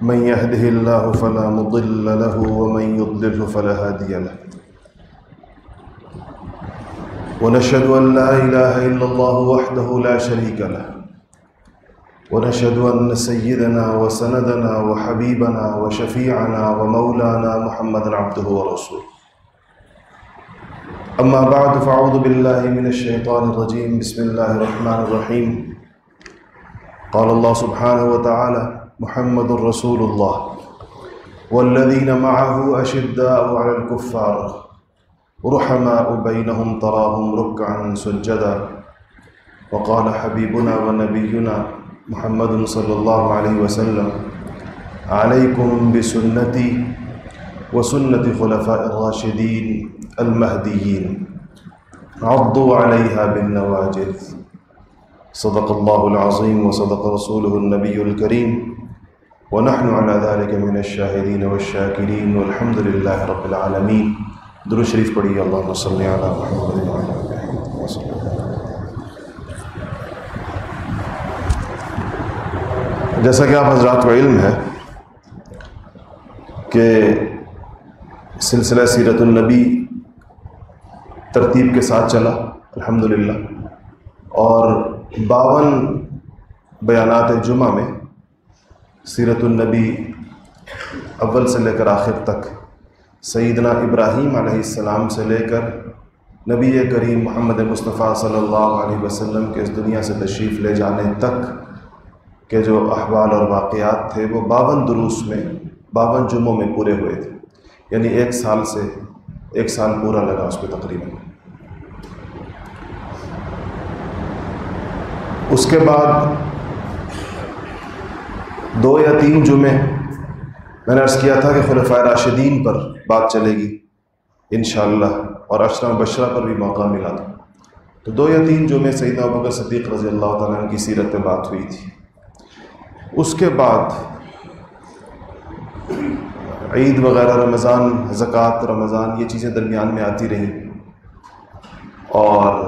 من يهده الله فلا مضل له ومن يضلله فلا هادي له. ونشهد أن لا إله إلا الله وحده لا شريك له. ونشهد أن سيدنا وسندنا وحبيبنا وشفيعنا ومولانا محمد عبده ورسوله. أما بعد، فأعوذ بالله من الشيطان الرجيم. بسم الله الرحمن الرحيم. قال الله سبحانه وتعالى محمد رسول الله والذين معه أشداء على الكفار رحماء بينهم تراهم ركعا سجدا وقال حبيبنا ونبينا محمد صلى الله عليه وسلم عليكم بسنتي وسنة خلفاء الراشدين المهديين عضوا عليها بالنواجذ صدق الله العظيم وصدق رسوله النبي الكريم ونحن على ذلك من الشاهدين والشاكرين والحمد لله رب العالمين. درو شریف پڑھی اللہ صلی علی محمد وعلی وسلم جیسا کہ آپ حضرات کو علم ہے کہ سلسلہ سیرت النبی ترتیب کے ساتھ چلا، الحمدللہ، اور باون بیانات جمعہ میں سیرت النبی اول سے لے کر آخر تک سیدنا ابراہیم علیہ السلام سے لے کر نبی کریم محمد مصطفیٰ صلی اللہ علیہ وسلم کے اس دنیا سے تشریف لے جانے تک کے جو احوال اور واقعات تھے، وہ باون دروس میں، باون جمعوں میں پورے ہوئے تھے۔ یعنی ایک سال سے ایک سال پورا لگا اس پہ تقریباً۔ اس کے بعد دو یا تین جمعے میں نے عرض کیا تھا کہ خلفۂ راشدین پر بات چلے گی، انشاءاللہ، اور اشرا بشرا پر بھی موقع ملا تھا۔ تو دو یا تین جمعے سیدنا ابکر صدیق رضی اللہ تعالیٰ کی سیرت پہ بات ہوئی تھی۔ اس کے بعد عید وغیرہ، رمضان، زکوٰۃ، رمضان، یہ چیزیں درمیان میں آتی رہیں۔ اور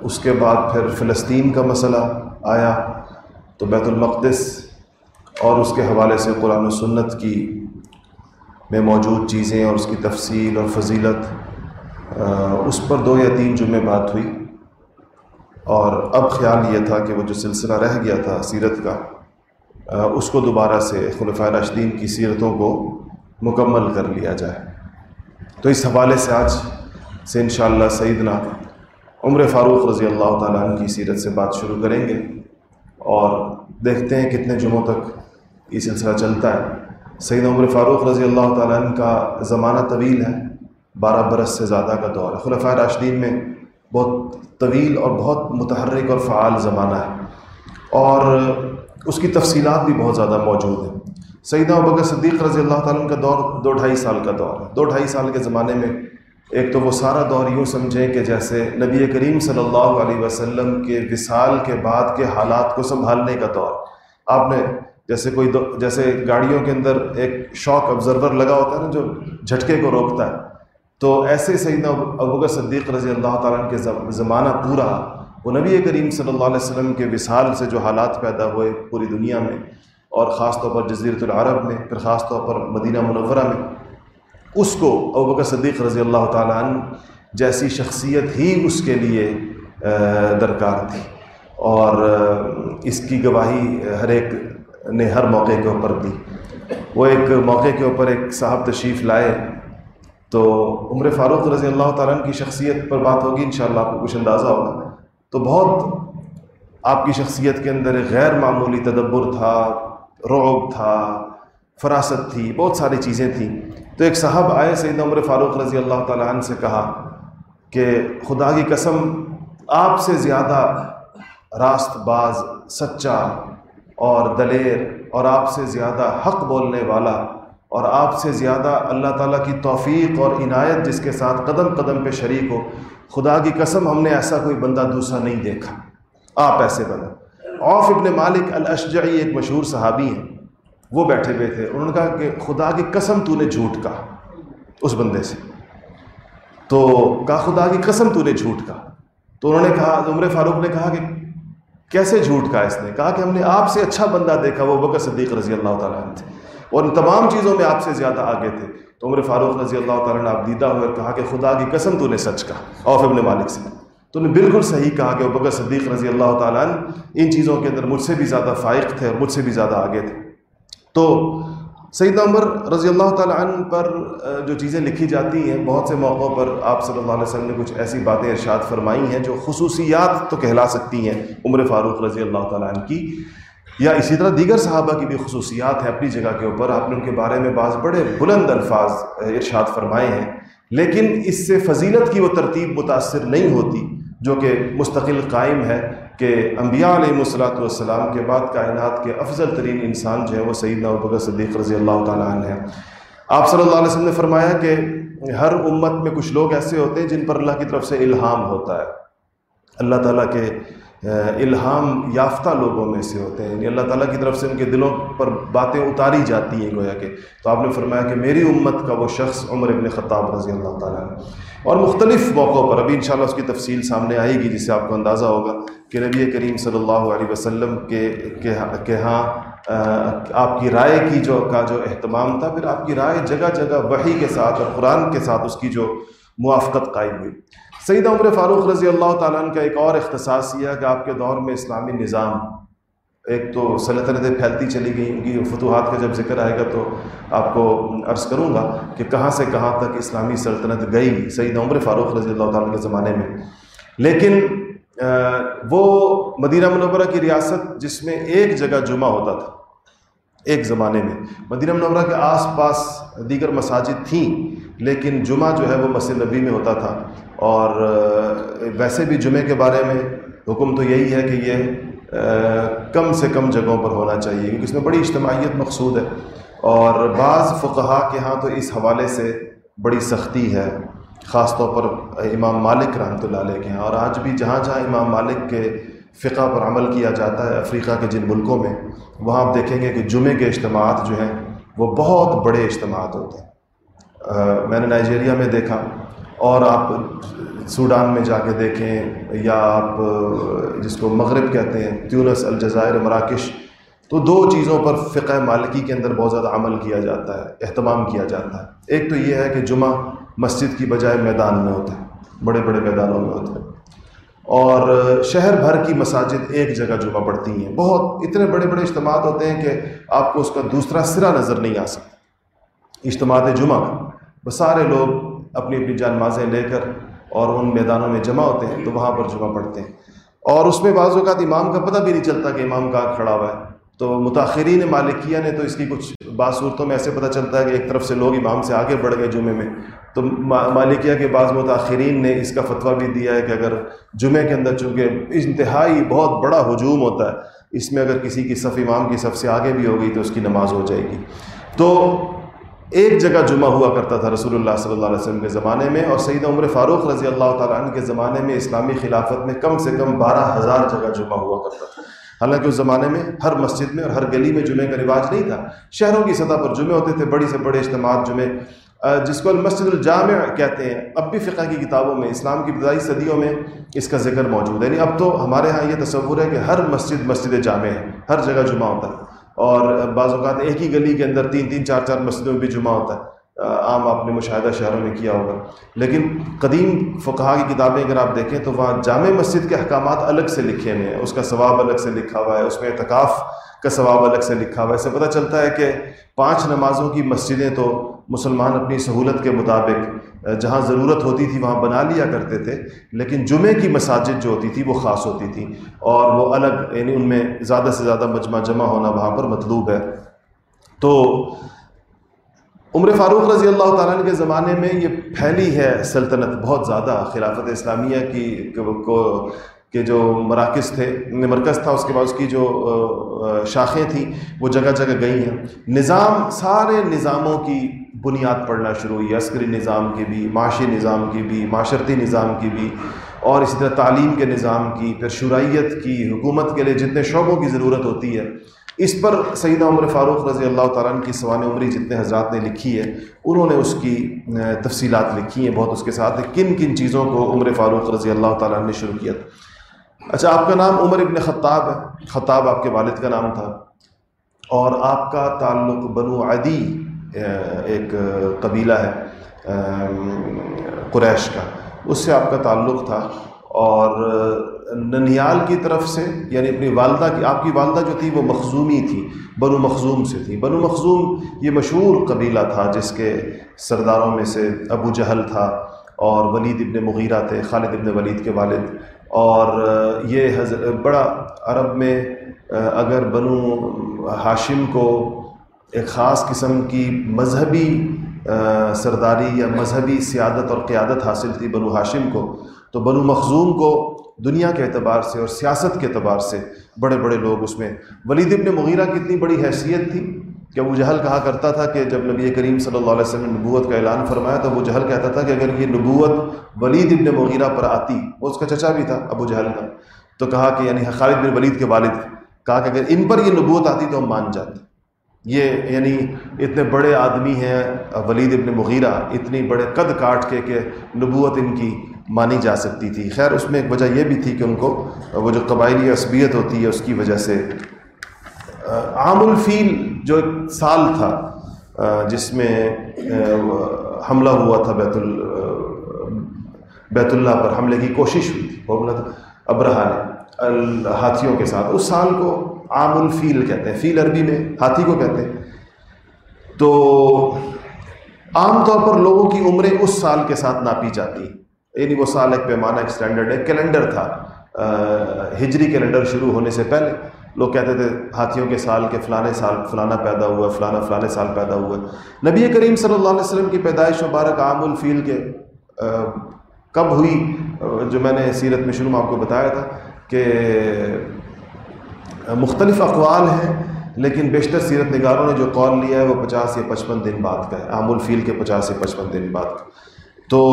اس کے بعد پھر فلسطین کا مسئلہ آیا۔ تو بیت المقدس اور اس کے حوالے سے قرآن و سنت کی میں موجود چیزیں اور اس کی تفصیل اور فضیلت اس پر دو یا تین جمعے بات ہوئی۔ اور اب خیال یہ تھا کہ وہ جو سلسلہ رہ گیا تھا سیرت کا اس کو دوبارہ سے خلفۂ راشدین کی سیرتوں کو مکمل کر لیا جائے۔ تو اس حوالے سے آج سے انشاءاللہ سیدنا عمر فاروق رضی اللہ تعالیٰ عنہ کی سیرت سے بات شروع کریں گے اور دیکھتے ہیں کتنے جمعوں تک یہ سلسلہ چلتا ہے۔ سیدنا عمر فاروق رضی اللہ تعالیٰ عنہ کا زمانہ طویل ہے، بارہ برس سے زیادہ کا دور ہے۔ خلفۂ راشدین میں بہت طویل اور بہت متحرک اور فعال زمانہ ہے۔ اور اس کی تفصیلات بھی بہت زیادہ موجود ہیں۔ سیدنا ابکر صدیق رضی اللہ تعالیٰ عنہ کا دور دو ڈھائی سال کا دور ہے۔ دو ڈھائی سال کے زمانے میں ایک تو وہ سارا دور یوں سمجھیں کہ جیسے نبی کریم صلی اللہ علیہ وسلم کے وصال کے بعد کے حالات کو سنبھالنے کا دور۔ آپ نے جیسے کوئی دو جیسے گاڑیوں کے اندر ایک شاک آبزرور لگا ہوتا ہے نا جو جھٹکے کو روکتا ہے۔ تو ایسے سیدنا ابوگر صدیق رضی اللہ تعالیٰ کے زمانہ پورا، وہ نبی کریم صلی اللہ علیہ وسلم کے وصال سے جو حالات پیدا ہوئے پوری دنیا میں، اور خاص طور پر جزیرۃ العرب میں، پھر خاص طور پر مدینہ منورہ میں، اس کو ابوبکر صدیق رضی اللہ تعالیٰ عنہ جیسی شخصیت ہی اس کے لیے درکار تھی۔ اور اس کی گواہی ہر ایک نے ہر موقع کے اوپر دی۔ وہ ایک موقع کے اوپر ایک صاحب تشریف لائے۔ تو عمر فاروق رضی اللہ تعالیٰ عنہ کی شخصیت پر بات ہوگی، انشاءاللہ آپ کو کچھ اندازہ ہوگا۔ تو بہت آپ کی شخصیت کے اندر ایک غیر معمولی تدبر تھا، رعب تھا، فراست تھی، بہت ساری چیزیں تھیں۔ تو ایک صاحب آئے، سیدنا عمر فاروق رضی اللہ تعالیٰ عنہ سے کہا کہ خدا کی قسم، آپ سے زیادہ راست باز، سچا اور دلیر اور آپ سے زیادہ حق بولنے والا اور آپ سے زیادہ اللہ تعالیٰ کی توفیق اور عنایت جس کے ساتھ قدم قدم پہ شریک ہو، خدا کی قسم ہم نے ایسا کوئی بندہ دوسرا نہیں دیکھا۔ آپ ایسے بنا عوف ابن مالک الاشجعی ایک مشہور صحابی ہیں۔ وہ بیٹھے ہوئے تھے۔ انہوں نے کہا کہ خدا کی قسم تو نے جھوٹ کہا اس بندے سے۔ تو کہا خدا کی قسم تو نے جھوٹ کہا۔ تو انہوں نے کہا، عمر فاروق نے کہا کہ کیسے جھوٹ کہا اس نے؟ کہا کہ ہم نے آپ سے اچھا بندہ دیکھا، وہ بکر صدیق رضی اللہ تعالیٰ عنہ تھے۔ اور ان تمام چیزوں میں آپ سے زیادہ آگے تھے۔ تو عمر فاروق رضی اللہ تعالیٰ نے آپ دیدہ ہوئے کہا کہ خدا کی قسم تو نے سچ کہا اوف ابن مالک سے۔ تو نے بالکل صحیح کہا کہ وہ بکر صدیق رضی اللہ تعالیٰ عنہ ان چیزوں کے اندر مجھ سے بھی زیادہ فائق تھے اور مجھ سے بھی زیادہ آگے تھے۔ تو سعید عمر رضی اللہ تعالیٰ عنہ پر جو چیزیں لکھی جاتی ہیں، بہت سے موقعوں پر آپ صلی اللہ علیہ وسلم نے کچھ ایسی باتیں ارشاد فرمائی ہیں جو خصوصیات تو کہلا سکتی ہیں عمر فاروق رضی اللہ تعالیٰ عنہ کی۔ یا اسی طرح دیگر صحابہ کی بھی خصوصیات ہیں اپنی جگہ کے اوپر، آپ نے ان کے بارے میں بعض بڑے بلند الفاظ ارشاد فرمائے ہیں۔ لیکن اس سے فضیلت کی وہ ترتیب متاثر نہیں ہوتی، جو کہ مستقل قائم ہے۔ کہ انبیاء علیہ الصلاۃ والسلام کے بعد کائنات کے افضل ترین انسان جو ہے وہ سیدنا ابکر صدیق رضی اللہ تعالیٰ عنہ ہیں۔ آپ صلی اللہ علیہ وسلم نے فرمایا کہ ہر امت میں کچھ لوگ ایسے ہوتے ہیں جن پر اللہ کی طرف سے الہام ہوتا ہے۔ اللہ تعالیٰ کے الہام یافتہ لوگوں میں سے ہوتے ہیں۔ یعنی اللہ تعالیٰ کی طرف سے ان کے دلوں پر باتیں اتاری جاتی ہیں گویا کہ۔ تو آپ نے فرمایا کہ میری امت کا وہ شخص عمر ابن خطاب رضی اللہ تعالیٰ اور مختلف موقعوں پر ابھی انشاءاللہ اس کی تفصیل سامنے آئے گی جس سے آپ کو اندازہ ہوگا کہ نبی کریم صلی اللہ علیہ وسلم کے کہ ہاں آپ کی رائے کی جو، کا جو اہتمام تھا، پھر آپ کی رائے جگہ جگہ وحی کے ساتھ اور قرآن کے ساتھ اس کی جو موافقت قائم ہوئی۔ سیدہ عمر فاروق رضی اللہ تعالیٰ عنہ کا ایک اور اختصاص یہ کہ آپ کے دور میں اسلامی نظام ایک تو سلطنتیں پھیلتی چلی گئیں، ان کی فتوحات کا جب ذکر آئے گا تو آپ کو عرض کروں گا کہ کہاں سے کہاں تک اسلامی سلطنت گئی سیدہ عمر فاروق رضی اللہ تعالیٰ کے زمانے میں۔ لیکن وہ مدینہ منورہ کی ریاست جس میں ایک جگہ جمعہ ہوتا تھا، ایک زمانے میں۔ مدینہ منورہ کے آس پاس دیگر مساجد تھیں، لیکن جمعہ جو ہے وہ مسجد نبی میں ہوتا تھا۔ اور ویسے بھی جمعے کے بارے میں حکم تو یہی ہے کہ یہ کم سے کم جگہوں پر ہونا چاہیے، کیونکہ اس میں بڑی اجتماعیت مقصود ہے۔ اور بعض فقہا کے ہاں تو اس حوالے سے بڑی سختی ہے، خاص طور پر امام مالک رحمۃ اللہ علیہ کے ہیں اور آج بھی جہاں جہاں امام مالک کے فقہ پر عمل کیا جاتا ہے، افریقہ کے جن ملکوں میں، وہاں آپ دیکھیں گے کہ جمعے کے اجتماعات جو ہیں، وہ بہت بڑے اجتماعات ہوتے ہیں۔ میں نے نائجیریا میں دیکھا اور آپ سوڈان میں جا کے دیکھیں، یا آپ، جس کو مغرب کہتے ہیں، تیونس، الجزائر، مراکش، تو دو چیزوں پر فقہ مالکی کے اندر بہت زیادہ عمل کیا جاتا ہے، اہتمام کیا جاتا ہے۔ ایک تو یہ ہے کہ جمعہ مسجد کی بجائے میدان میں ہوتا ہے، بڑے بڑے میدانوں میں ہوتا ہے۔ اور شہر بھر کی مساجد ایک جگہ جمعہ پڑتی ہیں۔ بہت اتنے بڑے بڑے اجتماعات ہوتے ہیں کہ آپ کو اس کا دوسرا سرا نظر نہیں آ سکتا۔ اجتماعات جمعہ وہ سارے لوگ اپنی اپنی جانمازیں لے کر اور ان میدانوں میں جمع ہوتے ہیں تو وہاں پر جمعہ پڑھتے ہیں۔ اور اس میں بعض اوقات امام کا پتہ بھی نہیں چلتا کہ امام کہاں کھڑا ہوا ہے۔ تو متاثرین مالکیہ نے تو اس کی کچھ بعض صورتوں میں ایسے پتہ چلتا ہے کہ ایک طرف سے لوگ امام سے آگے بڑھ گئے جمعے میں۔ تو مالکیہ کے بعض متاثرین نے اس کا فتویٰ بھی دیا ہے کہ اگر جمعے کے اندر چونکہ انتہائی بہت بڑا ہجوم ہوتا ہے، اس میں اگر کسی کی صف امام کی صف سے آگے بھی ہو گئی تو اس کی نماز ہو جائے گی۔ تو ایک جگہ جمعہ ہوا کرتا تھا رسول اللہ صلی اللہ علیہ وسلم کے زمانے میں اور سعید عمر فاروق رضی اللہ تعالیٰ عنہ کے زمانے میں اسلامی خلافت میں کم سے کم بارہ ہزار جگہ جمعہ ہوا کرتا تھا۔ حالانکہ اس زمانے میں ہر مسجد میں اور ہر گلی میں جمعے کا رواج نہیں تھا۔ شہروں کی سطح پر جمعے ہوتے تھے، بڑی سے بڑے اجتماعات جمعے جس کو المسجد الجامع کہتے ہیں۔ اب بھی فقہ کی کتابوں میں، اسلام کی ابتدائی صدیوں میں اس کا ذکر موجود ہے۔ یعنی اب تو ہمارے ہاں یہ تصور ہے کہ ہر مسجد مسجد جامع ہے، ہر جگہ جمعہ ہوتا ہے۔ اور بعض اوقات ایک ہی گلی کے اندر تین تین، چار چار مسجدوں میں بھی جمعہ ہوتا ہے۔ عام آپ نے مشاہدہ شہروں میں کیا ہوگا۔ لیکن قدیم فقہ کی کتابیں اگر آپ دیکھیں تو وہاں جامع مسجد کے احکامات الگ سے لکھے ہوئے ہیں۔ اس کا ثواب الگ سے لکھا ہوا ہے، اس میں اعتکاف کا ثواب الگ سے لکھا ہوا ہے۔ اس سے پتہ چلتا ہے کہ پانچ نمازوں کی مسجدیں تو مسلمان اپنی سہولت کے مطابق جہاں ضرورت ہوتی تھی وہاں بنا لیا کرتے تھے، لیکن جمعے کی مساجد جو ہوتی تھی وہ خاص ہوتی تھی اور وہ الگ یعنی ان میں زیادہ سے زیادہ مجمع جمع ہونا وہاں پر مطلوب ہے۔ تو عمر فاروق رضی اللہ تعالیٰ کے زمانے میں یہ پھیلی ہے سلطنت بہت زیادہ، خلافت اسلامیہ کی کو کے جو مراکز تھے مرکز تھا، اس کے بعد اس کی جو شاخیں تھیں، وہ جگہ جگہ گئی ہیں۔ نظام، سارے نظاموں کی بنیاد پڑنا شروع ہوئی، عسکری نظام کی بھی، معاشی نظام کی بھی، معاشرتی نظام کی بھی، اور اسی طرح تعلیم کے نظام کی، پھر شرائیت کی، حکومت کے لیے جتنے شعبوں کی ضرورت ہوتی ہے، اس پر سیدہ عمر فاروق رضی اللہ تعالیٰ کی سوان عمری جتنے حضرات نے لکھی ہے، انہوں نے اس کی تفصیلات لکھی ہیں بہت اس کے ساتھ، کن کن چیزوں کو عمر فاروق رضی اللہ تعالیٰ نے شروع کیا تھا۔ اچھا آپ کا نام عمر ابن خطاب ہے، خطاب آپ کے والد کا نام تھا، اور آپ کا تعلق بنو عدی ایک قبیلہ ہے قریش کا۔ اس سے آپ کا تعلق تھا۔ اور ننیال کی طرف سے یعنی اپنی والدہ کی، آپ کی والدہ جو تھی، وہ مخزومی تھی، بنو مخزوم سے تھی۔ بنو مخزوم یہ مشہور قبیلہ تھا، جس کے سرداروں میں سے ابو جہل تھا اور ولید ابن مغیرہ تھے، خالد ابن ولید کے والد۔ اور یہ حضر، بڑا عرب میں اگر بنو ہاشم کو ایک خاص قسم کی مذہبی سرداری یا مذہبی سیادت اور قیادت حاصل تھی بنو ہاشم کو۔ تو بنو مخزوم کو دنیا کے اعتبار سے اور سیاست کے اعتبار سے بڑے بڑے لوگ اس میں۔ ولید ابن مغیرہ کی اتنی بڑی حیثیت تھی کہ ابو جہل کہا کرتا تھا کہ جب نبی کریم صلی اللہ علیہ وسلم نے نبوت کا اعلان فرمایا تو ابو جہل کہتا تھا کہ اگر یہ نبوت ولید ابن مغیرہ پر آتی وہ اس کا چچا بھی تھا ابو جہل کا۔ تو کہا کہ یعنی خالد بن ولید کے والد، کہا کہ اگر ان پر یہ نبوت آتی تو ہم مان جاتے۔ یہ یعنی اتنے بڑے آدمی ہیں، ولید ابن مغیرہ، اتنی بڑے قد کاٹ کے کہ نبوت ان کی مانی جا سکتی تھی۔ خیر، اس میں ایک وجہ یہ بھی تھی کہ ان کو وہ جو قبائلی عصبیت ہوتی ہے، اس کی وجہ سے عام الفیل جو ایک سال تھا جس میں حملہ ہوا تھا بیت ال بیت اللہ پر حملے کی کوشش ہوئی تھی ابرہ نے ہاتھیوں کے ساتھ، اس سال کو عام الفیل کہتے ہیں، فیل عربی میں، ہاتھی کو کہتے ہیں۔ تو عام طور پر لوگوں کی عمریں اس سال کے ساتھ ناپی جاتی۔ یعنی وہ سال ایک پیمانہ، ایک اسٹینڈرڈ ہے کیلنڈر تھا۔ ہجری کیلنڈر شروع ہونے سے پہلے۔ لوگ کہتے تھے، ہاتھیوں کے سال کے فلانے سال، فلانا پیدا ہوا، فلانا، فلانے سال پیدا ہوا۔ نبی کریم صلی اللہ علیہ وسلم کی پیدائش مبارک عام الفیل کے کب ہوئی؟ جو میں نے سیرت میں شروع میں آپ کو بتایا تھا کہ مختلف اقوال ہیں، لیکن بیشتر سیرت نگاروں نے جو قول لیا ہے، وہ پچاس یا پچپن دن بعد کا ہے۔ عام الفیل کے پچاس یا پچپن دن بعد کا۔ تو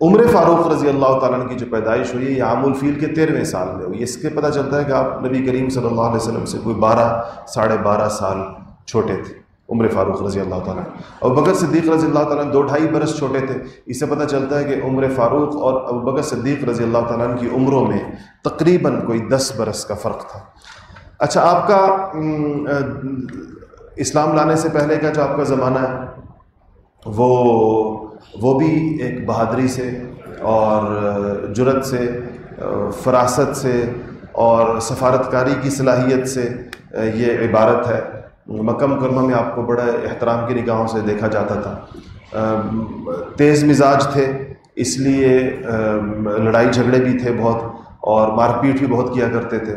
عمر فاروق رضی اللہ تعالیٰ کی جو پیدائش ہوئی ہے، یہ عام الفیل کے تیرہویں سال میں ہوئی۔ اس کے پتہ چلتا ہے کہ آپ نبی کریم صلی اللہ علیہ وسلم سے کوئی بارہ، ساڑھے بارہ سال چھوٹے تھے۔ عمر فاروق رضی اللہ تعالیٰ اور بکر صدیق رضی اللہ تعالیٰ دو ڈھائی برس چھوٹے تھے۔ اس سے پتہ چلتا ہے کہ عمر فاروق اور ابو بکر صدیق رضی اللہ تعالیٰ کی عمروں میں تقریباً کوئی دس برس کا فرق تھا۔ اچھا آپ کا اسلام لانے سے پہلے کا جو آپ کا زمانہ ہے، وہ وہ بھی ایک بہادری سے اور جرت سے فراست سے اور سفارتکاری کی صلاحیت سے یہ عبارت ہے۔ مکم کرمہ میں آپ کو بڑا احترام کی نگاہوں سے دیکھا جاتا تھا۔ تیز مزاج تھے، اس لیے لڑائی جھگڑے بھی تھے بہت اور مار پیٹ بھی بہت کیا کرتے تھے۔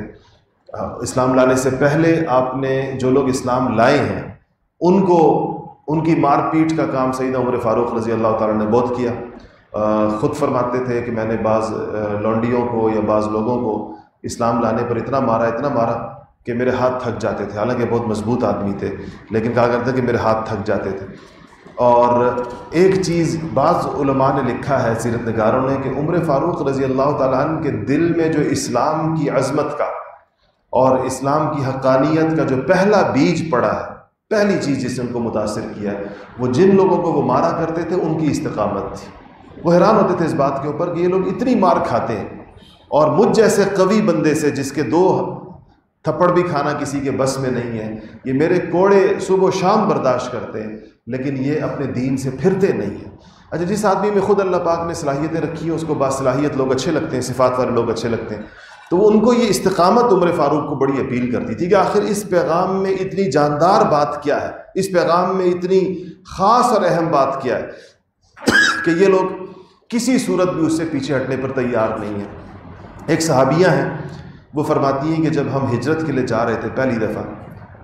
اسلام لانے سے پہلے آپ نے جو لوگ اسلام لائے ہیں، ان کو، ان کی مار پیٹ کا کام سیدہ عمر فاروق رضی اللہ تعالیٰ نے بہت کیا۔ خود فرماتے تھے کہ میں نے بعض لونڈیوں کو یا بعض لوگوں کو اسلام لانے پر اتنا مارا اتنا مارا۔ کہ میرے ہاتھ تھک جاتے تھے۔ حالانکہ بہت مضبوط آدمی تھے، لیکن کہا کرتے کہ میرے ہاتھ تھک جاتے تھے۔ اور ایک چیز بعض علماء نے لکھا ہے سیرت نگاروں نے کہ عمر فاروق رضی اللہ تعالیٰ عنہ کے دل میں جو اسلام کی عظمت کا اور اسلام کی حقانیت کا جو پہلا بیج پڑا ہے، پہلی چیز جس نے ان کو متاثر کیا ہے وہ جن لوگوں کو وہ مارا کرتے تھے، ان کی استقامت تھی۔ وہ حیران ہوتے تھے اس بات کے اوپر کہ یہ لوگ اتنی مار کھاتے ہیں اور مجھ جیسے قوی بندے سے جس کے دو تھپڑ بھی کھانا کسی کے بس میں نہیں ہے۔ یہ میرے کوڑے صبح و شام برداشت کرتے ہیں، لیکن یہ اپنے دین سے پھرتے نہیں ہیں۔ اچھا جس آدمی میں خود اللہ پاک نے صلاحیتیں رکھی ہیں، اس کو باصلاحیت لوگ اچھے لگتے ہیں، صفات والے لوگ اچھے لگتے ہیں۔ تو وہ ان کو یہ استقامت عمر فاروق کو بڑی اپیل کرتی تھی کہ آخر اس پیغام میں اتنی جاندار بات کیا ہے؟ اس پیغام میں اتنی خاص اور اہم بات کیا ہے کہ یہ لوگ کسی صورت بھی اس سے پیچھے ہٹنے پر تیار نہیں ہیں۔ ایک صحابیہ ہیں وہ فرماتی ہیں کہ جب ہم ہجرت کے لیے جا رہے تھے پہلی دفعہ،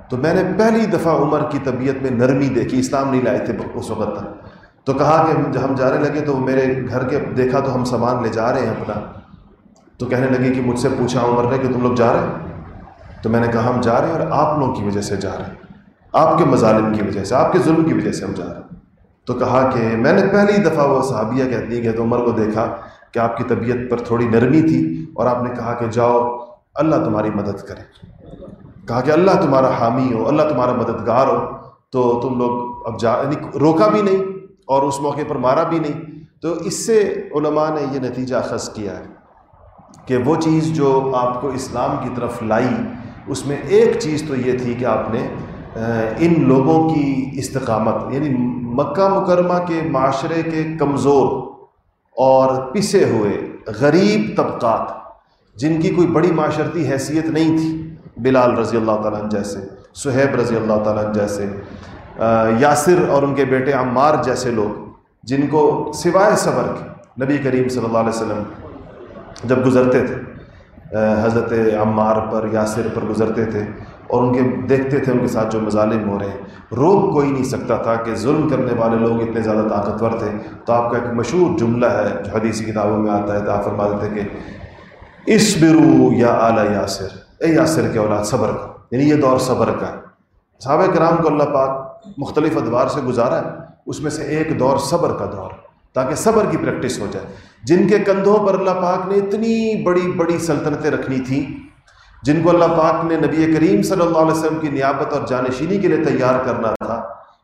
تو میں نے پہلی دفعہ عمر کی طبیعت میں نرمی دیکھی، اسلام نہیں لائے تھے اس وقت تک۔ تو کہا کہ ہم جانے لگے تو میرے گھر کے دیکھا تو ہم سامان لے جا رہے ہیں اپنا۔ تو کہنے لگے کہ مجھ سے پوچھا عمر نے کہ تم لوگ جا رہے ہیں؟ تو میں نے کہا ہم جا رہے ہیں اور آپ لوگوں کی وجہ سے جا رہے ہیں۔ آپ کے مظالم کی وجہ سے، آپ کے ظلم کی وجہ سے ہم جا رہے ہیں۔ تو کہا کہ میں نے پہلی دفعہ وہ صحابیہ کہتی ہیں کہ تو عمر کو دیکھا کہ آپ کی طبیعت پر تھوڑی نرمی تھی اور آپ نے کہا کہ جاؤ اللہ تمہاری مدد کرے۔ کہا کہ اللہ تمہارا حامی ہو، اللہ تمہارا مددگار ہو۔ تو تم لوگ اب جا یعنی روکا بھی نہیں اور اس موقع پر مارا بھی نہیں۔ تو اس سے علماء نے یہ نتیجہ اخذ کیا ہے کہ وہ چیز جو آپ کو اسلام کی طرف لائی، اس میں ایک چیز تو یہ تھی کہ آپ نے ان لوگوں کی استقامت یعنی مکہ مکرمہ کے معاشرے کے کمزور اور پسے ہوئے غریب طبقات جن کی کوئی بڑی معاشرتی حیثیت نہیں تھی، بلال رضی اللہ تعالیٰ جیسے، سہیب رضی اللہ تعالیٰ جیسے یاسر اور ان کے بیٹے عمار جیسے لوگ، جن کو سوائے صبر کے نبی کریم صلی اللہ علیہ وسلم جب گزرتے تھے حضرت عمار پر، یاسر پر گزرتے تھے اور ان کے دیکھتے تھے، ان کے ساتھ جو مظالم ہو رہے ہیں۔ روک کوئی نہیں سکتا تھا کہ ظلم کرنے والے لوگ اتنے زیادہ طاقتور تھے۔ تو آپ کا ایک مشہور جملہ ہے، جو حدیثی کتابوں میں آتا ہے، تو آپ فرما دیتے کہ اس برو یا اعلیٰ یاسر۔ اے یاسر کے اولاد، صبر کا یعنی یہ دور صبر کا ہے۔ صحابہ کرام کو اللہ پاک مختلف ادوار سے گزارا ہے۔ اس میں سے ایک دور صبر کا دور، تاکہ صبر کی پریکٹس ہو جائے۔ جن کے کندھوں پر اللہ پاک نے اتنی بڑی بڑی سلطنتیں رکھنی تھیں جن کو اللہ پاک نے نبی کریم صلی اللہ علیہ وسلم کی نیابت اور جانشینی کے لیے تیار کرنا تھا،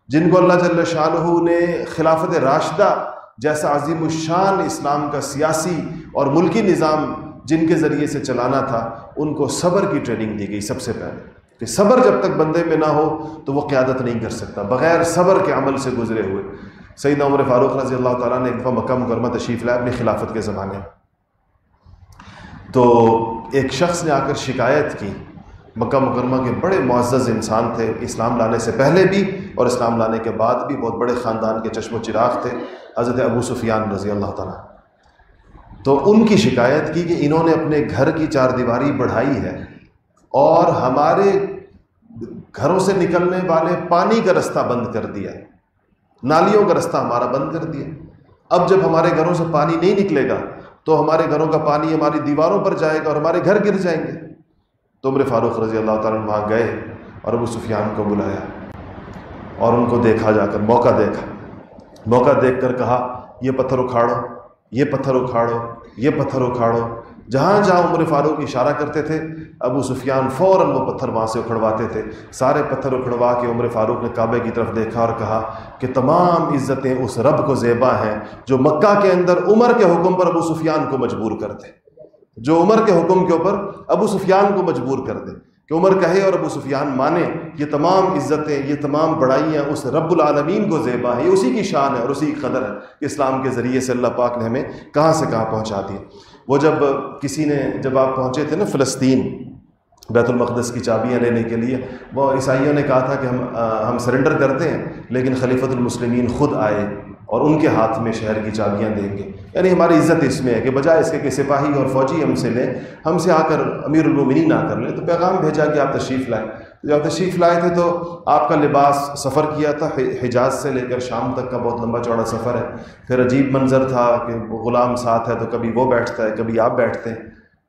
جن کو اللہ جل شاہ نے خلافت راشدہ جیسا عظیم الشان اسلام کا سیاسی اور ملکی نظام جن کے ذریعے سے چلانا تھا، ان کو صبر کی ٹریننگ دی گئی سب سے پہلے۔ کہ صبر جب تک بندے میں نہ ہو، تو وہ قیادت نہیں کر سکتا۔ بغیر صبر کے عمل سے گزرے ہوئے۔ سیدنا عمر فاروق رضی اللہ تعالیٰ نے ایک دفعہ مکہ مکرمہ تشریف لائے اپنی خلافت کے زمانے۔ تو ایک شخص نے آ کر شکایت کی۔ مکہ مکرمہ کے بڑے معزز انسان تھے۔ اسلام لانے سے پہلے بھی اور اسلام لانے کے بعد بھی بہت بڑے خاندان کے چشم و چراغ تھے۔ حضرت ابو سفیان رضی اللہ تعالیٰ۔ تو ان کی شکایت کی کہ انہوں نے اپنے گھر کی چار دیواری بڑھائی ہے اور ہمارے گھروں سے نکلنے والے پانی کا رستہ بند کر دیا نالیوں کا رستہ ہمارا بند کر دیا اب جب ہمارے گھروں سے پانی نہیں نکلے گا تو ہمارے گھروں کا پانی ہماری دیواروں پر جائے گا اور ہمارے گھر گر جائیں گے۔ تو عمر فاروق رضی اللہ تعالیٰ وہاں گئے اور ابو سفیان کو بلایا اور ان کو دیکھا جا کر، موقع دیکھا۔ موقع دیکھ کر کہا، یہ پتھر اکھاڑو۔ یہ پتھر اکھاڑو، یہ پتھر اکھاڑو۔ جہاں جہاں عمر فاروق اشارہ کرتے تھے، ابو سفیان فوراً وہ پتھر وہاں سے اکھڑواتے تھے۔ سارے پتھر اکھڑوا کے عمر فاروق نے کعبے کی طرف دیکھا اور کہا کہ تمام عزتیں اس رب کو زیبا ہیں جو مکہ کے اندر عمر کے حکم پر ابو سفیان کو مجبور کر دے جو عمر کے حکم کے اوپر ابو سفیان کو مجبور کر دے کہ عمر کہے اور ابو سفیان مانے، یہ تمام عزتیں، یہ تمام بڑائیاں اس رب العالمین کو زیبا ہیں یہ اسی کی شان ہے اور اسی کی قدر ہے کہ اسلام کے ذریعے سے اللہ پاک نے ہمیں کہاں سے کہاں پہنچا دی وہ جب کسی نے، جب آپ پہنچے تھے نا فلسطین، بیت المقدس کی چابیاں لینے کے لیے، وہ عیسائیوں نے کہا تھا کہ ہم ہم سرنڈر کرتے ہیں، لیکن خلیفۃ المسلمین خود آئے۔ اور ان کے ہاتھ میں شہر کی چابیاں دیں گے۔ یعنی ہماری عزت اس میں ہے کہ بجائے اس کے کہ سپاہی اور فوجی ہم سے لیں، ہم سے آ کر امیر المومنین نہ کر لیں۔ تو پیغام بھیجا کہ آپ تشریف لائیں۔ جب تشریف لائے تھے تو آپ کا لباس سفر کیا تھا حجاز سے لے کر شام تک کا بہت لمبا چوڑا سفر ہے۔ پھر عجیب منظر تھا کہ غلام ساتھ ہے تو کبھی وہ بیٹھتا ہے، کبھی آپ بیٹھتے ہیں۔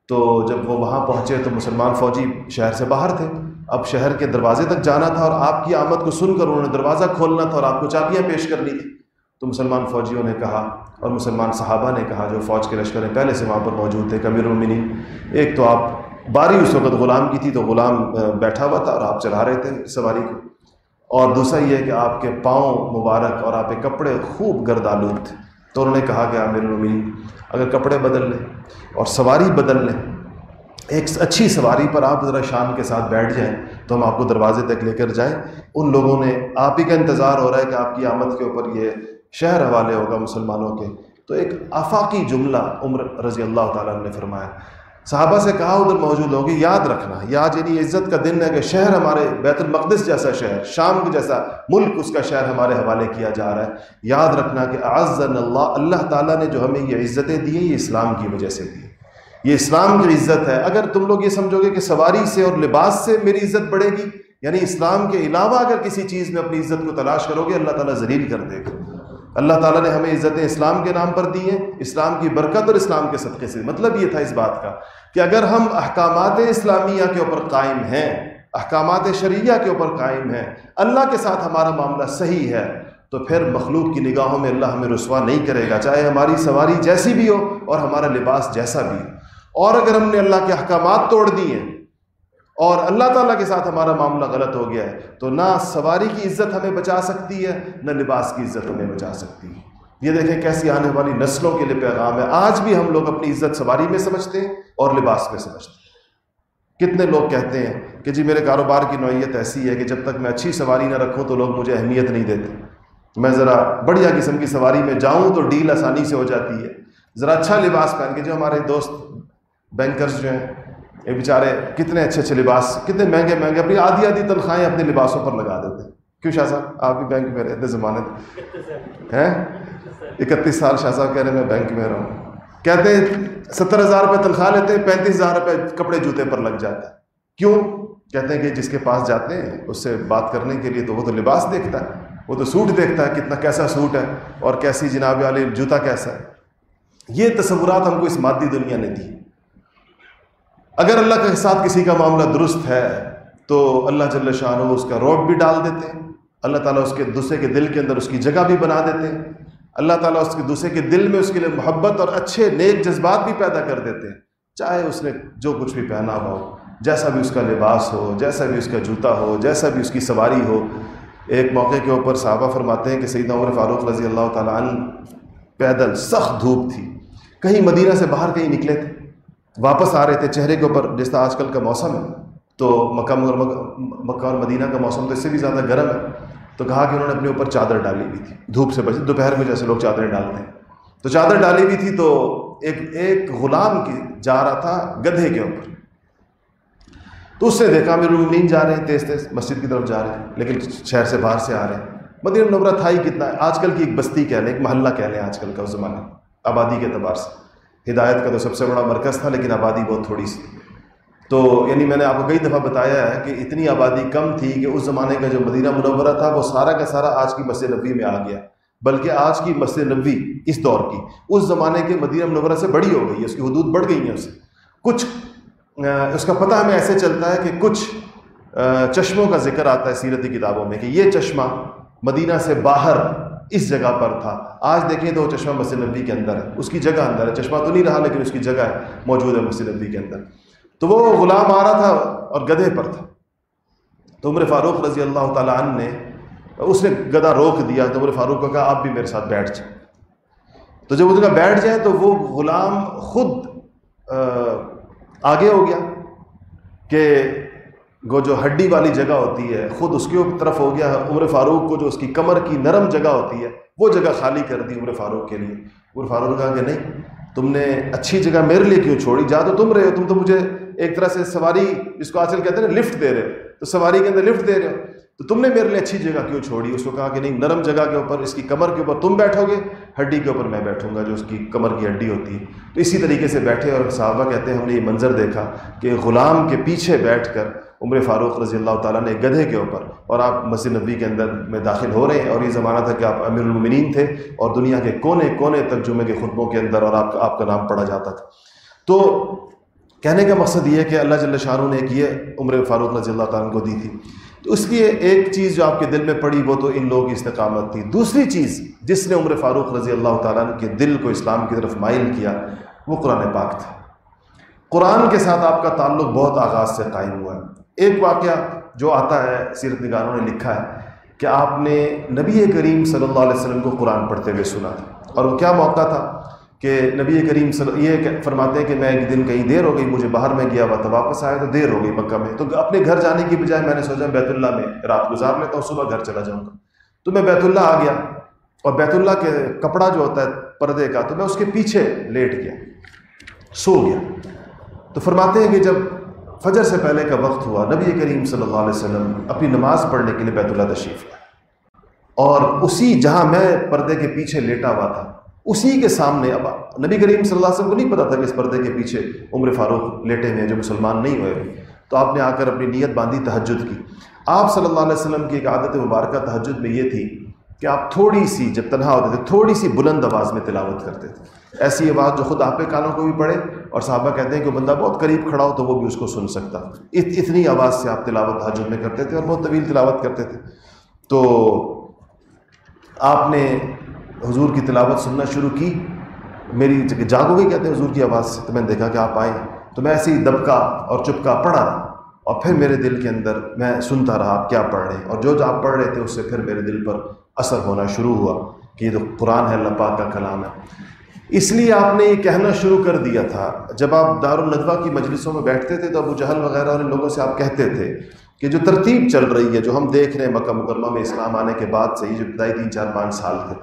تو جب وہ وہاں پہنچے تو مسلمان فوجی شہر سے باہر تھے۔ اب شہر کے دروازے تک جانا تھا اور آپ کی آمد کو سن کر انہوں نے دروازہ کھولنا تھا اور آپ کو چابیاں پیش کرنی تھی تو مسلمان فوجیوں نے کہا اور مسلمان صحابہ نے کہا جو فوج کے لشکر ہیں پہلے سے وہاں پر موجود تھے، کبیر المنی ایک تو آپ باری اس وقت غلام کی تھی تو غلام بیٹھا ہوا تھا اور آپ چلا رہے تھے سواری کو۔ اور دوسرا یہ کہ آپ کے پاؤں مبارک اور آپ کے کپڑے خوب گرد آلود تھے۔ تو انہوں نے کہا کہ عامر المین اگر کپڑے بدل لیں اور سواری بدل لیں، ایک اچھی سواری پر آپ ذرا شان کے ساتھ بیٹھ جائیں تو ہم آپ کو دروازے تک لے کر جائیں۔ ان لوگوں نے، آپ ہی کا انتظار ہو رہا ہے کہ آپ کی آمد کے اوپر یہ شہر حوالے ہوگا مسلمانوں کے۔ تو ایک آفاقی جملہ عمر رضی اللہ تعالیٰ نے فرمایا۔ صحابہ سے کہا، ادھر موجود ہوگی، یاد رکھنا یا یعنی عزت کا دن ہے کہ شہر ہمارے بیت المقدس جیسا شہر، شام جیسا ملک اس کا شہر ہمارے حوالے کیا جا رہا ہے۔ یاد رکھنا کہ اعظن اللہ اللہ تعالیٰ نے جو ہمیں یہ عزتیں دی ہیں، یہ اسلام کی وجہ سے دی یہ اسلام کی عزت ہے۔ اگر تم لوگ یہ سمجھو گے کہ سواری سے اور لباس سے میری عزت بڑھے گی یعنی اسلام کے علاوہ اگر کسی چیز میں اپنی عزت کو تلاش کرو گے، اللہ تعالیٰ ذلیل کر دے گا۔ اللہ تعالیٰ نے ہمیں عزت اسلام کے نام پر دی ہیں اسلام کی برکت اور اسلام کے صدقے سے۔ مطلب یہ تھا اس بات کا کہ اگر ہم احکامات اسلامیہ کے اوپر قائم ہیں، احکامات شریعہ کے اوپر قائم ہیں، اللہ کے ساتھ ہمارا معاملہ صحیح ہے، تو پھر مخلوق کی نگاہوں میں اللہ ہمیں رسوا نہیں کرے گا، چاہے ہماری سواری جیسی بھی ہو اور ہمارا لباس جیسا بھی۔ ہو اور اگر ہم نے اللہ کے احکامات توڑ دیے اور اللہ تعالیٰ کے ساتھ ہمارا معاملہ غلط ہو گیا ہے، تو نہ سواری کی عزت ہمیں بچا سکتی ہے، نہ لباس کی عزت ہمیں بچا سکتی ہے۔ یہ دیکھیں کیسی آنے والی نسلوں کے لیے پیغام ہے۔ آج بھی ہم لوگ اپنی عزت سواری میں سمجھتے ہیں اور لباس میں سمجھتے ہیں۔ کتنے لوگ کہتے ہیں کہ جی میرے کاروبار کی نوعیت ایسی ہے کہ جب تک میں اچھی سواری نہ رکھوں تو لوگ مجھے اہمیت نہیں دیتے۔ میں ذرا بڑھیا قسم کی سواری میں جاؤں تو ڈیل آسانی سے ہو جاتی ہے۔ ذرا اچھا لباس پہن کے جو ہمارے دوست بینکرز جو ہیں یہ بیچارے کتنے اچھے اچھے لباس، کتنے مہنگے مہنگے، اپنی آدھی آدھی تنخواہیں اپنے لباسوں پر لگا دیتے ہیں۔ کیوں شاہ صاحب؟ آپ بھی بینک میں رہتے زمانے ہیں؟ اکتیس سال شاہ صاحب کہہ رہے ہیں، میں بینک میں رہا کہتے ہیں، ستر ہزار روپے تنخواہ لیتے ہیں، پینتیس ہزار روپے کپڑے جوتے پر لگ جاتا ہے کیوں؟ کہتے ہیں کہ جس کے پاس جاتے ہیں، اس سے بات کرنے کے لیے تو وہ تو لباس دیکھتا ہے، وہ تو سوٹ دیکھتا ہے، کتنا کیسا سوٹ ہے اور کیسی جناب والی جوتا کیسا ہے۔ یہ تصورات ہم کو اس مادی دنیا نے دی۔ اگر اللہ کے ساتھ کسی کا معاملہ درست ہے، تو اللہ جل شاہ اس کا روب بھی ڈال دیتے ہیں۔ اللہ تعالیٰ اس کے دوسرے کے دل کے اندر اس کی جگہ بھی بنا دیتے ہیں۔ اللہ تعالیٰ اس کے دوسرے کے دل میں اس کے لیے محبت اور اچھے نیک جذبات بھی پیدا کر دیتے ہیں۔ چاہے اس نے جو کچھ بھی پہنا ہو، جیسا بھی اس کا لباس ہو، جیسا بھی اس کا جوتا ہو، جیسا بھی اس کی سواری ہو۔ ایک موقع کے اوپر صحابہ فرماتے ہیں کہ سیدنا عمر فاروق رضی اللہ تعالیٰ عنہ پیدل سخت دھوپ تھی۔ کہیں مدینہ سے باہر کہیں نکلے تھے۔ واپس آ رہے تھے چہرے کے اوپر، جس طرح آج کل کا موسم ہے، تو مکہ مکہ اور مدینہ کا موسم تو اس سے بھی زیادہ گرم ہے۔ تو کہا کہ انہوں نے اپنے اوپر چادر ڈالی ہوئی تھی، دھوپ سے بچے دوپہر میں جیسے لوگ چادریں ڈالتے ہیں۔ تو چادر ڈالی ہوئی تھی تو ایک ایک غلام کی جا رہا تھا گدھے کے اوپر۔ تو اس نے دیکھا میرے المین جا رہے ہیں، تیز تیز مسجد کی طرف جا رہے ہیں، لیکن شہر سے باہر سے آ رہے ہیں۔ مدینہ نمرہ تھا ہی کتنا ہے آج کل کی ایک بستی کہہ لیں، ایک محلہ کہہ لیں آج کل کا اس زمانے آبادی کے اعتبار سے۔ ہدایت کا تو سب سے بڑا مرکز تھا، لیکن آبادی بہت تھوڑی سی۔ تو یعنی میں نے آپ کو کئی دفعہ بتایا ہے کہ اتنی آبادی کم تھی کہ اس زمانے کا جو مدینہ منورہ تھا، وہ سارا کا سارا آج کی مسجد نبی میں آ گیا۔ بلکہ آج کی مسجد نبی اس دور کی۔ اس زمانے کے مدینہ منورہ سے بڑی ہو گئی ہے اس کی حدود بڑھ گئی ہیں اس سے۔ کچھ اس کا پتہ ہمیں ایسے چلتا ہے کہ کچھ چشموں کا ذکر آتا ہے سیرتی کتابوں میں کہ یہ چشمہ مدینہ سے باہر اس جگہ پر تھا۔ آج دیکھیں تو وہ چشمہ مسجد نبی کے اندر ہے۔ اس کی جگہ اندر ہے۔ چشمہ تو نہیں رہا لیکن اس کی جگہ ہے۔ موجود ہے مسجد نبی کے اندر۔ تو وہ غلام آ رہا تھا اور گدھے پر تھا۔ تو عمر فاروق رضی اللہ تعالیٰ عنہ نے اس نے گدھا روک دیا۔ تو عمر فاروق کو کہا، آپ بھی میرے ساتھ بیٹھ جائیں۔ تو جب وہ جگہ بیٹھ جائیں تو وہ غلام خود آگے ہو گیا کہ وہ جو ہڈی والی جگہ ہوتی ہے، خود اس کے طرف ہو گیا، عمر فاروق کو جو اس کی کمر کی نرم جگہ ہوتی ہے، وہ جگہ خالی کر دی عمر فاروق کے لیے۔ عمر فاروق نے کہا کہ نہیں، تم نے اچھی جگہ میرے لیے کیوں چھوڑی؟ جا تو تم رہے ہو، تم تو مجھے ایک طرح سے سواری، جس کو آج کل کہتے ہیں نا، لفٹ دے رہے تو سواری کے اندر لفٹ دے رہے ہو۔ تو تم نے میرے لیے اچھی جگہ کیوں چھوڑی؟ اس کو کہا کہ نہیں، نرم جگہ کے اوپر، اس کی کمر کے اوپر تم بیٹھو گے، ہڈی کے اوپر میں بیٹھوں گا، جو اس کی کمر کی ہڈی ہوتی ہے۔ تو اسی طریقے سے بیٹھے اور صحابہ کہتے ہیں، ہم نے یہ منظر دیکھا کہ غلام کے پیچھے بیٹھ کر عمر فاروق رضی اللہ تعالیٰ نے گدھے کے اوپر اور آپ مسجد نبی کے اندر میں داخل ہو رہے ہیں اور یہ زمانہ تھا کہ آپ امیر المنین تھے اور دنیا کے کونے کونے تک جمعے کے خطبوں کے اندر اور آپ کا آپ کا نام پڑھا جاتا تھا۔ تو کہنے کا مقصد یہ ہے کہ اللہ جل شاہ نے ایک یہ عمر فاروق رضی اللہ تعالیٰ کو دی تھی۔ تو اس لیے ایک چیز جو آپ کے دل میں پڑی وہ تو ان لوگوں کی استقامت تھی۔ دوسری چیز جس نے عمر فاروق رضی اللہ تعالیٰ کے دل کو اسلام کی طرف مائل کیا وہ قرآن پاک تھا۔ قرآن کے ساتھ آپ کا تعلق بہت آغاز سے قائم ہوا ہے۔ ایک واقعہ جو آتا ہے سیرت نگاروں نے لکھا ہے کہ آپ نے نبی کریم صلی اللہ علیہ وسلم کو قرآن پڑھتے ہوئے سنا تھا۔ اور وہ کیا موقع تھا کہ نبی کریم صلی یہ فرماتے ہیں کہ میں ایک دن کہیں دیر ہو گئی، مجھے باہر میں گیا ہوا تھا، واپس آیا تو دیر ہو گئی مکہ میں۔ تو اپنے گھر جانے کی بجائے میں نے سوچا بیت اللہ میں رات گزار لیتا ہوں، صبح گھر چلا جاؤں گا۔ تو میں بیت اللہ آ گیا اور بیت اللہ کے کپڑا جو ہوتا ہے پردے کا، تو میں اس کے پیچھے لیٹ گیا، سو گیا۔ تو فرماتے ہیں کہ جب فجر سے پہلے کا وقت ہوا۔ نبی کریم صلی اللہ علیہ وسلم اپنی نماز پڑھنے کے لیے بیت اللہ تشریف لائے۔ اور اسی جہاں میں پردے کے پیچھے لیٹا ہوا تھا، اسی کے سامنے اب نبی کریم صلی اللہ علیہ وسلم کو نہیں پتا تھا کہ اس پردے کے پیچھے عمر فاروق لیٹے ہوئے جو مسلمان نہیں ہوئے۔ تو آپ نے آ کر اپنی نیت باندھی، تہجد کی۔ آپ صلی اللہ علیہ وسلم کی ایک عادت مبارکہ تہجد میں یہ تھی کہ آپ تھوڑی سی جب تنہا ہوتے تھے، تھوڑی سی بلند آواز میں تلاوت کرتے تھے۔ ایسی آواز جو خود آپ کے کانوں کو بھی پڑھے اور صحابہ کہتے ہیں کہ بندہ بہت قریب کھڑا ہو تو وہ بھی اس کو سن سکتا۔ اتنی آواز سے آپ تلاوت حاجت میں کرتے تھے اور بہت طویل تلاوت کرتے تھے۔ تو آپ نے حضور کی تلاوت سننا شروع کی۔ میری جاگو گئی کہتے ہیں حضور کی آواز سے، تو میں نے دیکھا کہ آپ آئیں تو میں ایسے ہی دبکا اور چپکا پڑھا اور پھر میرے دل کے اندر میں سنتا رہا آپ کیا پڑھ رہے ہیں؟ اور جو جو آپ پڑھ رہے تھے اس سے پھر میرے دل پر اثر ہونا شروع ہوا کہ یہ تو قرآن ہے، اللہ پاک کا کلام ہے۔ اس لیے آپ نے یہ کہنا شروع کر دیا تھا۔ جب آپ دار کی مجلسوں میں بیٹھتے تھے تو ابو جہل وغیرہ اور ان لوگوں سے آپ کہتے تھے کہ جو ترتیب چل رہی ہے، جو ہم دیکھ رہے ہیں مکہ مکرمہ میں اسلام آنے کے بعد سے ہی جو ابتدائی تین چار پانچ سال تھے،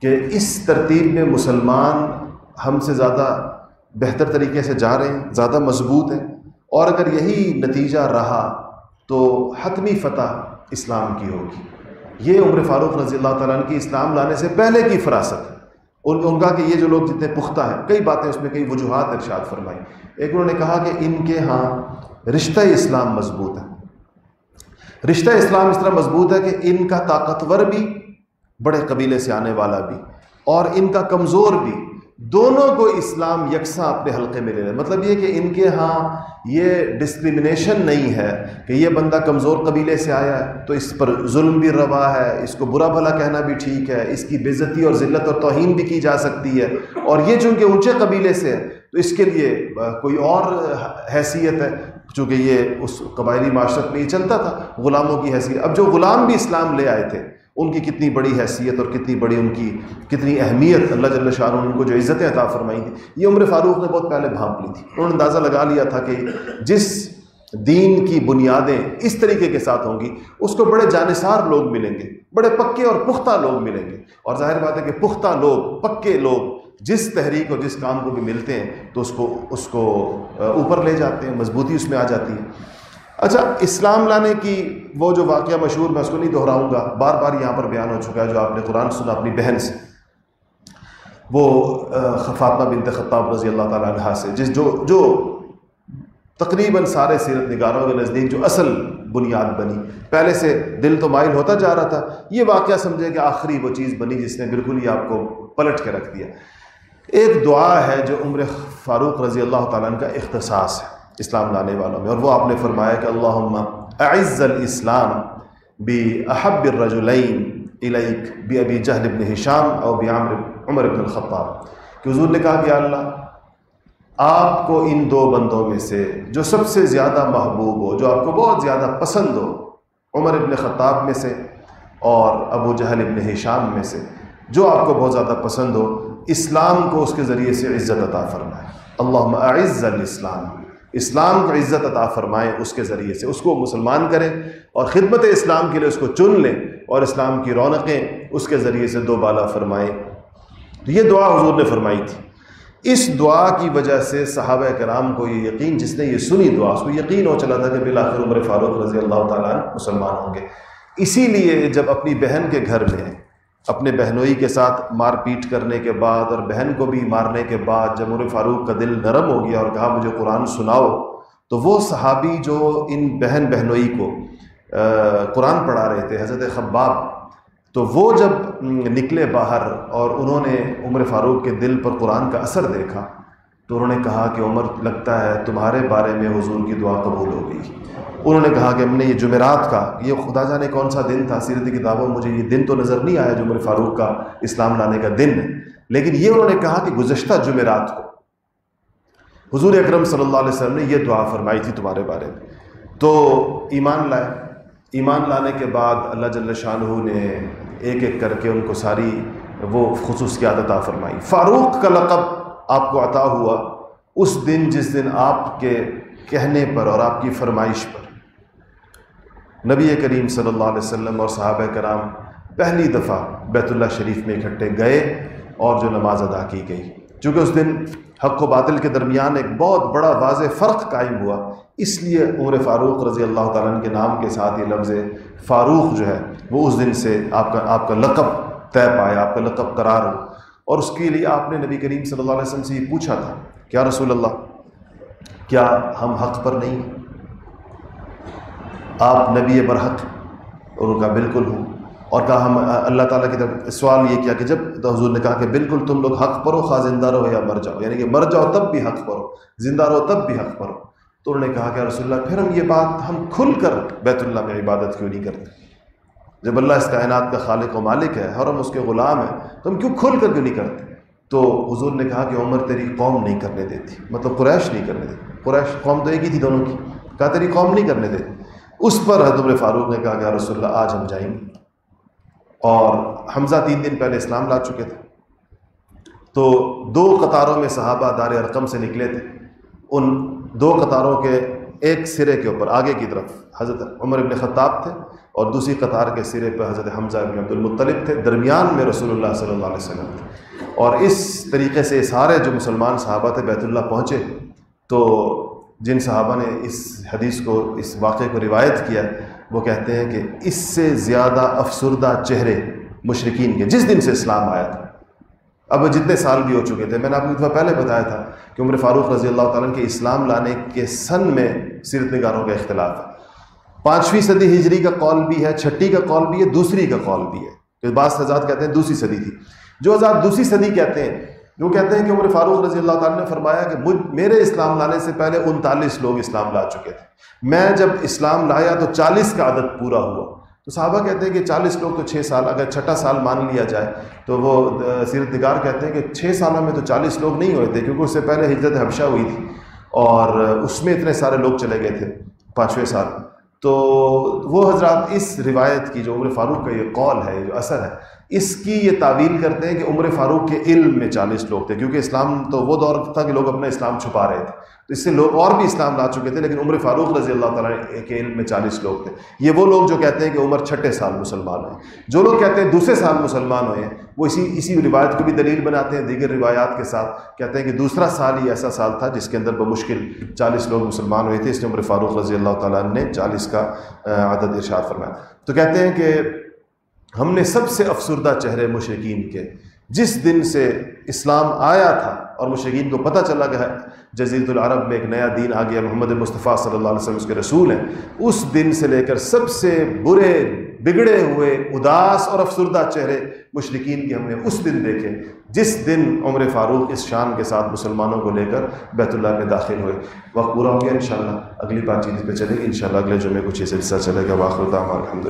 کہ اس ترتیب میں مسلمان ہم سے زیادہ بہتر طریقے سے جا رہے ہیں، زیادہ مضبوط ہیں۔ اور اگر یہی نتیجہ رہا تو حتمی فتح اسلام کی ہوگی۔ یہ عمر فاروق رضی اللہ تعالیٰ کی اسلام لانے سے پہلے کی فراست ہے۔ ان ان کا کہ یہ جو لوگ جتنے پختہ ہیں، کئی باتیں اس میں کئی وجوہات ارشاد فرمائی۔ ایک انہوں نے کہا کہ ان کے ہاں رشتہ اسلام مضبوط ہے۔ رشتہ اسلام اس طرح مضبوط ہے کہ ان کا طاقتور بھی بڑے قبیلے سے آنے والا بھی اور ان کا کمزور بھی۔ دونوں کو اسلام یکساں اپنے حلقے میں لے رہے مطلب یہ کہ ان کے ہاں یہ ڈسکرمنیشن نہیں ہے کہ یہ بندہ کمزور قبیلے سے آیا ہے تو اس پر ظلم بھی روا ہے، اس کو برا بھلا کہنا بھی ٹھیک ہے، اس کی بےزتی اور ذلت اور توہین بھی کی جا سکتی ہے۔ اور یہ چونکہ اونچے قبیلے سے ہے، تو اس کے لیے کوئی اور حیثیت ہے۔ چونکہ یہ اس قبائلی معاشرت میں یہ چلتا تھا، غلاموں کی حیثیت۔ اب جو غلام بھی اسلام لے آئے تھے ان کی کتنی بڑی حیثیت اور کتنی بڑی ان کی کتنی اہمیت اللہ جل شاہ ان کو جو عزتیں عطا فرمائی تھیں یہ عمر فاروق نے بہت پہلے بھانپ لی تھی۔ انہوں نے اندازہ لگا لیا تھا کہ جس دین کی بنیادیں اس طریقے کے ساتھ ہوں گی، اس کو بڑے جانصار لوگ ملیں گے، بڑے پکے اور پختہ لوگ ملیں گے۔ اور ظاہر بات ہے کہ پختہ لوگ، پکے لوگ جس تحریک اور جس کام کو بھی ملتے ہیں، تو اس کو اس کو اوپر لے جاتے ہیں، مضبوطی اس میں آ جاتی ہے۔ اچھا اسلام لانے کی وہ جو واقعہ مشہور، میں اس کو نہیں دہراؤں گا، بار بار یہاں پر بیان ہو چکا ہے جو آپ نے قرآن سنا اپنی بہن سے۔ وہ فاطمہ بنت خطاب رضی اللہ تعالیٰ عنہ سے، جس جو جو تقریباً سارے سیرت نگاروں کے نزدیک جو اصل بنیاد بنی۔ پہلے سے دل تو مائل ہوتا جا رہا تھا، یہ واقعہ سمجھے کہ آخری وہ چیز بنی جس نے بالکل ہی آپ کو پلٹ کے رکھ دیا۔ ایک دعا ہے جو عمر فاروق رضی اللہ تعالیٰ عنہ کا اختصاص ہے۔ اسلام لانے والوں میں اور وہ آپ نے فرمایا کہ اللہ اعز الاسلام بی احب الرجلین الیک بی ابی جہل ابن حشام اور بی عمر عمر ابن الخطاب۔ کہ حضور نے کہا کہ اللہ، آپ کو ان دو بندوں میں سے جو سب سے زیادہ محبوب ہو، جو آپ کو بہت زیادہ پسند ہو، عمر ابن خطاب میں سے اور ابو جہل ابن حشام میں سے، جو آپ کو بہت زیادہ پسند ہو، اسلام کو اس کے ذریعے سے عزت عطا فرمائے۔ اللہ اعز الاسلام۔ اسلام کو عزت عطا فرمائیں اس کے ذریعے سے، اس کو مسلمان کریں اور خدمت اسلام کے لیے اس کو چن لیں اور اسلام کی رونقیں اس کے ذریعے سے دو بالا فرمائیں۔ تو یہ دعا حضور نے فرمائی تھی۔ اس دعا کی وجہ سے صحابہ کرام کو یہ یقین، جس نے یہ سنی دعا، اس کو یقین ہو چلا تھا کہ بالآخر عمر فاروق رضی اللہ تعالیٰ مسلمان ہوں گے۔ اسی لیے جب اپنی بہن کے گھر میں اپنے بہنوئی کے ساتھ مار پیٹ کرنے کے بعد اور بہن کو بھی مارنے کے بعد جب عمر فاروق کا دل نرم ہو گیا اور کہا، مجھے قرآن سناؤ، تو وہ صحابی جو ان بہن بہنوئی کو قرآن پڑھا رہے تھے، حضرت خباب، تو وہ جب نکلے باہر اور انہوں نے عمر فاروق کے دل پر قرآن کا اثر دیکھا تو انہوں نے کہا کہ عمر لگتا ہے تمہارے بارے میں حضور کی دعا قبول ہو گئی۔ انہوں نے کہا کہ ہم نے یہ جمعرات کا، یہ خدا جانے کون سا دن تھا؟ سیرت کتابوں، مجھے یہ دن تو نظر نہیں آیا جو عمر فاروق کا اسلام لانے کا دن ہے۔ لیکن یہ انہوں نے کہا کہ گزشتہ جمعرات کو۔ حضور اکرم صلی اللہ علیہ وسلم نے یہ دعا فرمائی تھی تمہارے بارے میں۔ تو ایمان لائے۔ ایمان لانے کے بعد اللہ جل شاہ نے ایک ایک کر کے ان کو ساری وہ خصوص کی عادت فرمائی۔ فاروق کا لقب آپ کو عطا ہوا اس دن جس دن آپ کے کہنے پر اور آپ کی فرمائش پر۔ نبی کریم صلی اللہ علیہ وسلم اور صحابہ کرام پہلی دفعہ بیت اللہ شریف میں اکٹھے گئے اور جو نماز ادا کی گئی۔ چونکہ اس دن حق و باطل کے درمیان ایک بہت بڑا واضح فرق قائم ہوا، اس لیے عمر فاروق رضی اللہ تعالیٰ کے نام کے ساتھ یہ لفظ فاروق جو ہے وہ اس دن سے آپ کا آپ کا لقب طے پایا، آپ کا لقب قرار ہو۔ اور اس کے لیے آپ نے نبی کریم صلی اللہ علیہ وسلم سے یہ پوچھا تھا، کیا رسول اللہ، کیا ہم حق پر نہیں آپ نبی برحق اور ان کا بالکل ہوں۔ اور کہا، ہم، اللہ تعالیٰ کی طرف سوال یہ کیا کہ جب تو حضور نے کہا کہ بالکل تم لوگ حق پرو خواہ زندہ رہو یا مر جاؤ یعنی کہ مر جاؤ تب بھی حق پرو زندہ رہو تب بھی حق پرو تو انہوں نے کہا کہ رسول اللہ، پھر ہم یہ بات ہم کھل کر بیت اللہ میں عبادت کیوں نہیں کرتے؟ جب اللہ اس کائنات کا خالق و مالک ہے اور ہم اس کے غلام ہیں تو ہم کیوں کھل کر کیوں نہیں کرتے؟ تو حضور نے کہا کہ عمر تیری قوم نہیں کرنے دیتی مطلب قریش نہیں کرنے دیتی۔ قریش قوم تو ایک ہی تھی دونوں کی۔ کہا تیری قوم نہیں کرنے دیتی۔ اس پر حضرت فاروق نے کہا کہ رسول اللہ، آج ہم جائیں گے۔ اور حمزہ تین دن پہلے اسلام لا چکے تھے۔ تو دو قطاروں میں صحابہ دار ارقم سے نکلے تھے۔ ان دو قطاروں کے ایک سرے کے اوپر، آگے کی طرف، حضرت عمر ابن خطاب تھے اور دوسری قطار کے سرے پہ حضرت حمزہ ابن عبد المطلب تھے، درمیان میں رسول اللہ صلی اللہ علیہ وسلم تھے۔ اور اس طریقے سے سارے جو مسلمان صحابہ تھے، بیت اللہ پہنچے۔ تو جن صحابہ نے اس حدیث کو، اس واقعے کو روایت کیا، وہ کہتے ہیں کہ اس سے زیادہ افسردہ چہرے مشرقین کے، جس دن سے اسلام آیا تھا۔ اب جتنے سال بھی ہو چکے تھے، میں نے آپ کو دفعہ پہلے بتایا تھا کہ عمر فاروق رضی اللہ تعالیٰ کے اسلام لانے کے سن میں سیرت نگاروں کا اختلاف ہے۔ پانچویں صدی ہجری کا قول بھی ہے، چھٹی کا قول بھی ہے، دوسری کا قول بھی ہے۔ بعض حضرات کہتے ہیں دوسری صدی تھی۔ جو حضرات دوسری صدی کہتے ہیں جو کہتے ہیں کہ عمر فاروق رضی اللہ تعالیٰ نے فرمایا کہ مجھ، میرے اسلام لانے سے پہلے انتالیس لوگ اسلام لا چکے تھے۔ میں جب اسلام لایا تو چالیس کا عدد پورا ہوا۔ تو صحابہ کہتے ہیں کہ چالیس لوگ تو چھ سال، اگر چھٹا سال مان لیا جائے تو وہ سیرت نگار کہتے ہیں کہ چھ سالوں میں تو چالیس لوگ نہیں ہوئے تھے کیونکہ اس سے پہلے ہجرت حبشہ ہوئی تھی اور اس میں اتنے سارے لوگ چلے گئے تھے پانچویں سال۔ تو وہ حضرات اس روایت کی جو عمر فاروق کا یہ قول ہے، جو اثر ہے، اس کی یہ تعویل کرتے ہیں کہ عمر فاروق کے علم میں چالیس لوگ تھے کیونکہ اسلام تو وہ دور تھا کہ لوگ اپنا اسلام چھپا رہے تھے۔ تو اس سے لوگ اور بھی اسلام لا چکے تھے، لیکن عمر فاروق رضی اللہ تعالیٰ کے علم میں چالیس لوگ تھے۔ یہ وہ لوگ جو کہتے ہیں کہ عمر چھٹے سال مسلمان ہوئے۔ جو لوگ کہتے ہیں دوسرے سال مسلمان ہوئے ہیں وہ اسی اسی روایت کو بھی دلیل بناتے ہیں، دیگر روایات کے ساتھ کہتے ہیں کہ دوسرا سال ہی ایسا سال تھا جس کے اندر بمشکل چالیس لوگ مسلمان ہوئے تھے۔ اس نے عمر فاروق رضی اللہ تعالیٰ نے چالیس کا عدد ارشاد فرمایا۔ تو کہتے ہیں کہ ہم نے سب سے افسردہ چہرے مشرقین کے، جس دن سے اسلام آیا تھا اور مشرقین کو پتہ چلا کہ جزیرت العرب میں ایک نیا دین آ گیا، محمد مصطفیٰ صلی اللہ علیہ وسلم، اس کے رسول ہیں۔ اس دن سے لے کر سب سے برے، بگڑے ہوئے، اداس اور افسردہ چہرے مشرقین کے ہم نے اس دن دیکھے۔ جس دن عمر فاروق اس شان کے ساتھ مسلمانوں کو لے کر بیت اللہ میں داخل ہوئے۔ وقت پورا ہو گیا، انشاءاللہ اگلی بات چیت پہ چلے گی انشاءاللہ اگلے جمعے کچھ یہ سلسلہ چلے گا۔ واخر الحمد